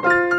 you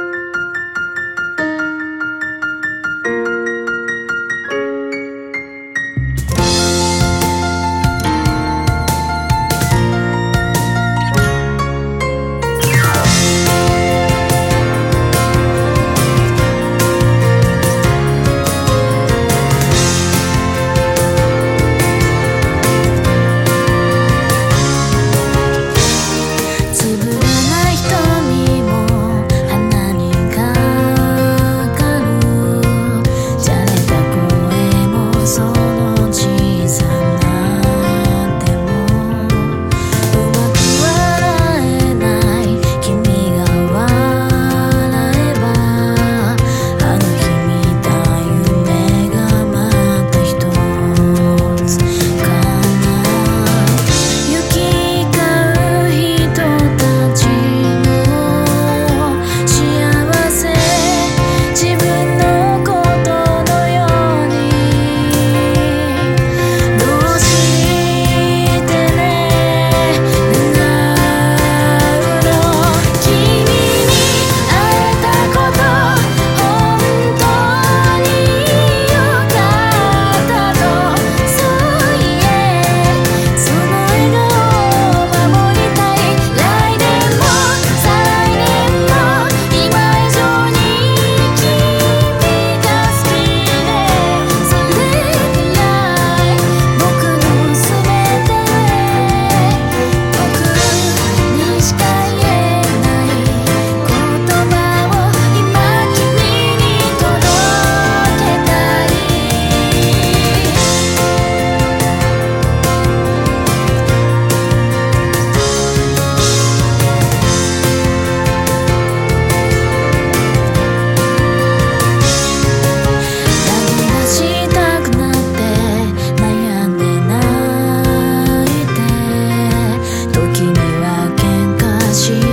しい